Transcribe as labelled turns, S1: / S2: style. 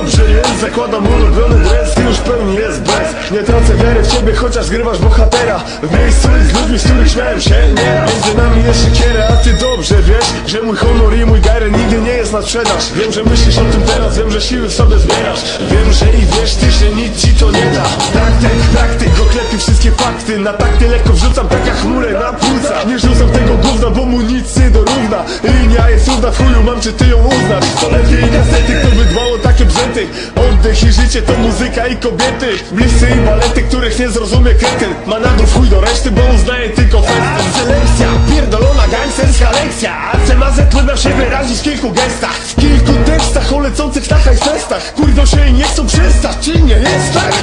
S1: dobrze jest. Zakładam ulubiony dres i już pełni jest bez Nie tracę wiary w ciebie, chociaż grywasz bohatera. W miejscu z ludźmi, z których śmiałem się. Nie Między nami jest siekiera, a ty dobrze wiesz Że mój honor i mój gary nigdy nie jest na sprzedaż. Wiem, że myślisz o tym teraz, wiem, że siły w sobie zbierasz. Wiem, że i wiesz ty, że nic ci to nie da. Praktyk, praktyk, oklepie wszystkie fakty. Na takty lekko wrzucam tak jak chmurę na płuca. Nie rzucam tego gówna, W chuju, mam czy ty ją uznasz. To lepiej kasety, kto by dbał o takie brzęty. Oddech i życie to muzyka i kobiety. Bliscy i balety, których nie zrozumie kretyn. Ma nagród w chuj do reszty, bo uznaje tylko festyn Selekcja, pierdolona gangsterska lekcja. ACMAZ trudno się wyrazić w kilku gestach. W kilku tekstach o lecących na festach. Kurwa się i nie chcą przestać, czy nie? Jest tak?